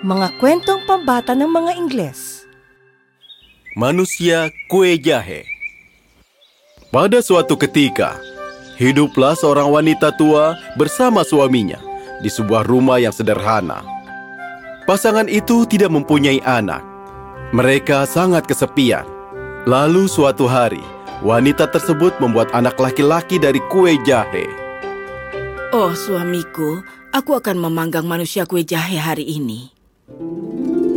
mga kwentong pambata ng mga Ingles. Manusia Kue Jahe Pada suatu ketika, hiduplah seorang wanita tua bersama suaminya di sebuah rumah yang sederhana. Pasangan itu tidak mempunyai anak. Mereka sangat kesepian. Lalu suatu hari, wanita tersebut membuat anak laki-laki dari kue jahe. Oh suamiku, aku akan memanggang manusia kue jahe hari ini.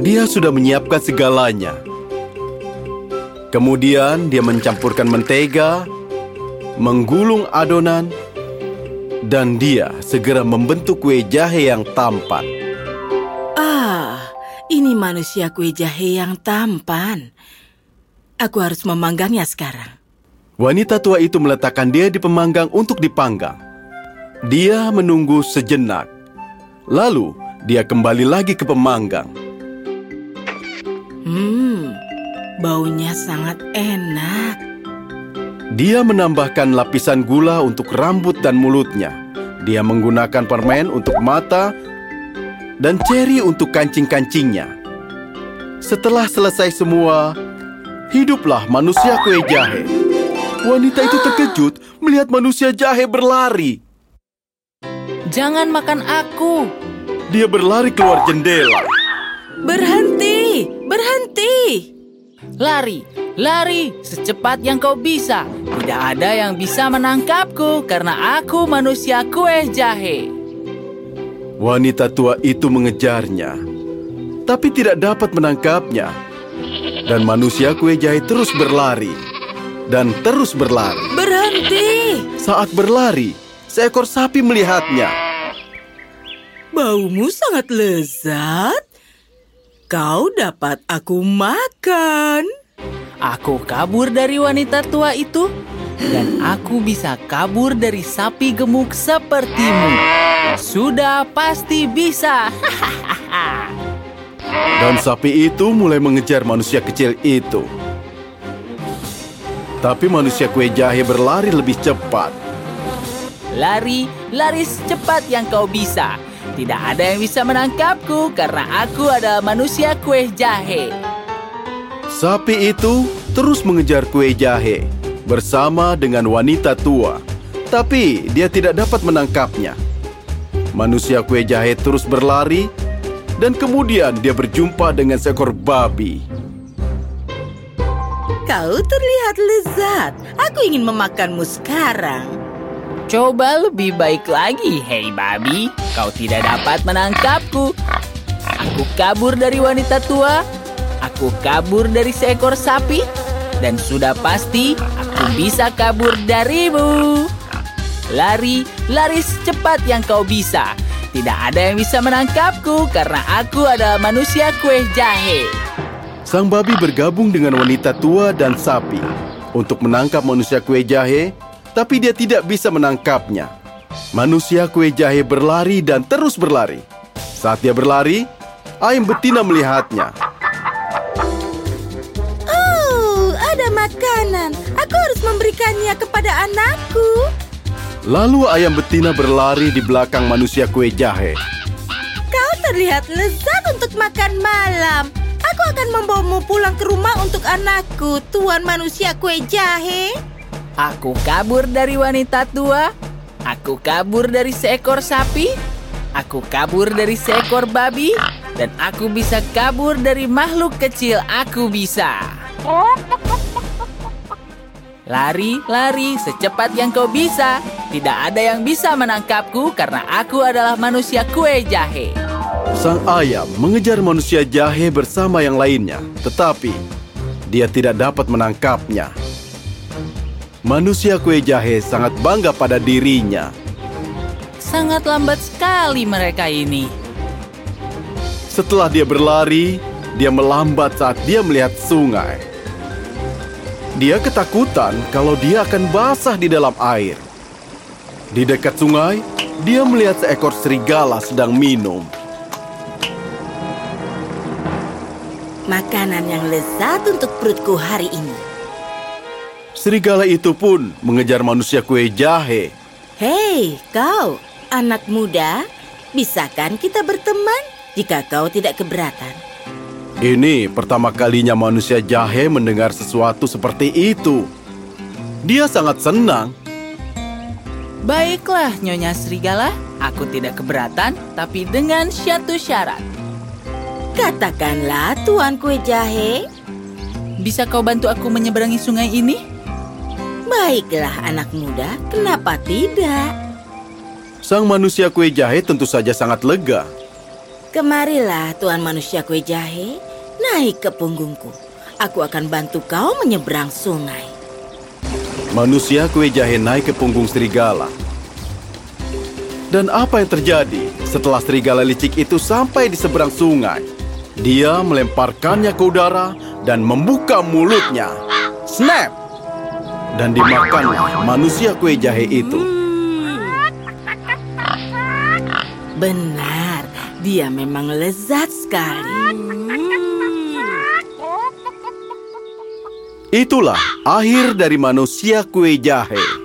Dia sudah menyiapkan segalanya. Kemudian dia mencampurkan mentega, menggulung adonan, dan dia segera membentuk kue jahe yang tampan. Ah, ini manusia kue jahe yang tampan. Aku harus memanggangnya sekarang. Wanita tua itu meletakkan dia di pemanggang untuk dipanggang. Dia menunggu sejenak. Lalu dia kembali lagi ke pemanggang. Hmm, baunya sangat enak. Dia menambahkan lapisan gula untuk rambut dan mulutnya. Dia menggunakan permen untuk mata dan ceri untuk kancing-kancingnya. Setelah selesai semua, hiduplah manusia kue jahe. Wanita itu terkejut melihat manusia jahe berlari. Jangan makan aku. Dia berlari keluar jendela. Berhenti, berhenti. Lari, lari secepat yang kau bisa. Tidak ada yang bisa menangkapku karena aku manusia kue jahe. Wanita tua itu mengejarnya, tapi tidak dapat menangkapnya. Dan manusia kue jahe terus berlari dan terus berlari. Berhenti. Saat berlari, seekor sapi melihatnya. Baumu sangat lezat. Kau dapat aku makan. Aku kabur dari wanita tua itu dan aku bisa kabur dari sapi gemuk sepertimu. Sudah pasti bisa. Dan sapi itu mulai mengejar manusia kecil itu. Tapi manusia kue jahe berlari lebih cepat. Lari, lari secepat yang kau bisa. Tidak ada yang bisa menangkapku karena aku adalah manusia kue jahe. Sapi itu terus mengejar kue jahe bersama dengan wanita tua. Tapi dia tidak dapat menangkapnya. Manusia kue jahe terus berlari dan kemudian dia berjumpa dengan seekor babi. Kau terlihat lezat. Aku ingin memakanmu sekarang. Coba lebih baik lagi, hei babi. Kau tidak dapat menangkapku. Aku kabur dari wanita tua. Aku kabur dari seekor sapi. Dan sudah pasti aku bisa kabur darimu. Lari, lari secepat yang kau bisa. Tidak ada yang bisa menangkapku karena aku adalah manusia kue jahe. Sang babi bergabung dengan wanita tua dan sapi untuk menangkap manusia kue jahe, tapi dia tidak bisa menangkapnya. Manusia kue jahe berlari dan terus berlari. Saat dia berlari, ayam betina melihatnya. Oh, ada makanan. Aku harus memberikannya kepada anakku. Lalu ayam betina berlari di belakang manusia kue jahe. Kau terlihat lezat untuk makan malam. Aku akan membawamu pulang ke rumah untuk anakku, tuan manusia kue jahe. Aku kabur dari wanita tua. Aku kabur dari seekor sapi. Aku kabur dari seekor babi. Dan aku bisa kabur dari makhluk kecil aku bisa. Lari, lari secepat yang kau bisa. Tidak ada yang bisa menangkapku karena aku adalah manusia kue jahe. Sang ayam mengejar manusia jahe bersama yang lainnya, tetapi dia tidak dapat menangkapnya. Manusia kue jahe sangat bangga pada dirinya. Sangat lambat sekali mereka ini. Setelah dia berlari, dia melambat saat dia melihat sungai. Dia ketakutan kalau dia akan basah di dalam air. Di dekat sungai, dia melihat seekor serigala sedang minum. Makanan yang lezat untuk perutku hari ini. Serigala itu pun mengejar manusia kue jahe. Hei, kau, anak muda, bisakan kita berteman? jika kau tidak keberatan. Ini pertama kalinya manusia jahe mendengar sesuatu seperti itu. Dia sangat senang. Baiklah, Nyonya Serigala. Aku tidak keberatan, tapi dengan satu syarat. Katakanlah, Tuan Kue Jahe. Bisa kau bantu aku menyeberangi sungai ini? Baiklah, anak muda. Kenapa tidak? Sang manusia kue jahe tentu saja sangat lega. Kemarilah, Tuan Manusia Kue Jahe. Naik ke punggungku. Aku akan bantu kau menyeberang sungai. Manusia kue jahe naik ke punggung serigala. Dan apa yang terjadi setelah serigala licik itu sampai di seberang sungai? Dia melemparkannya ke udara dan membuka mulutnya. Snap! Dan dimakanlah manusia kue jahe itu. Benar, dia memang lezat sekali. Itulah akhir dari manusia kue jahe.